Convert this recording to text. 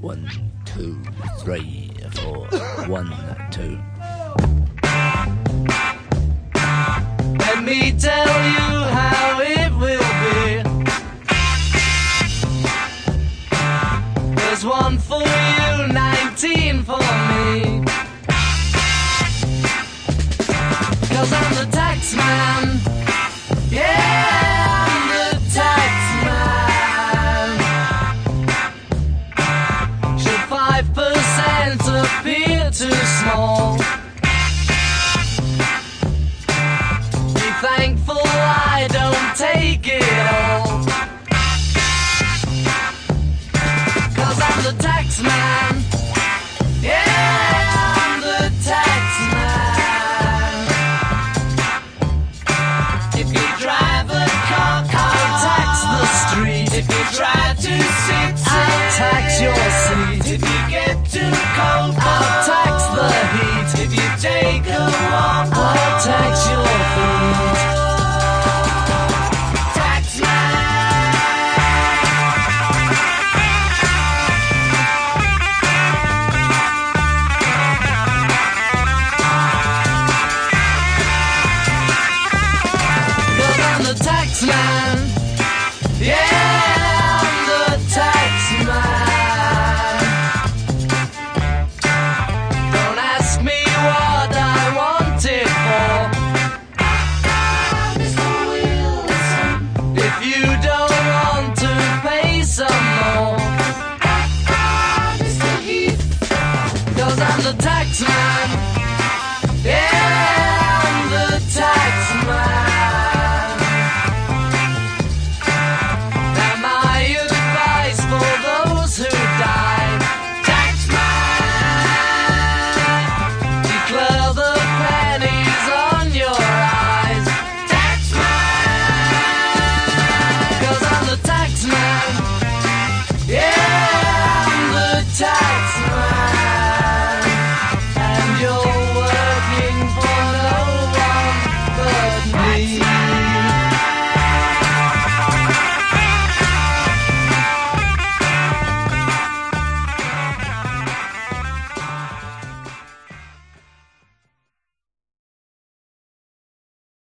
One, two, three, four. One, two. Let me tell you how it will be. There's one for you, 19 for me. small tax man. Yeah, I'm the tax man. Don't ask me what I want it for. Mr. Wilson. If you don't want to pay some more. Mr. Heath. Cause I'm the tax man.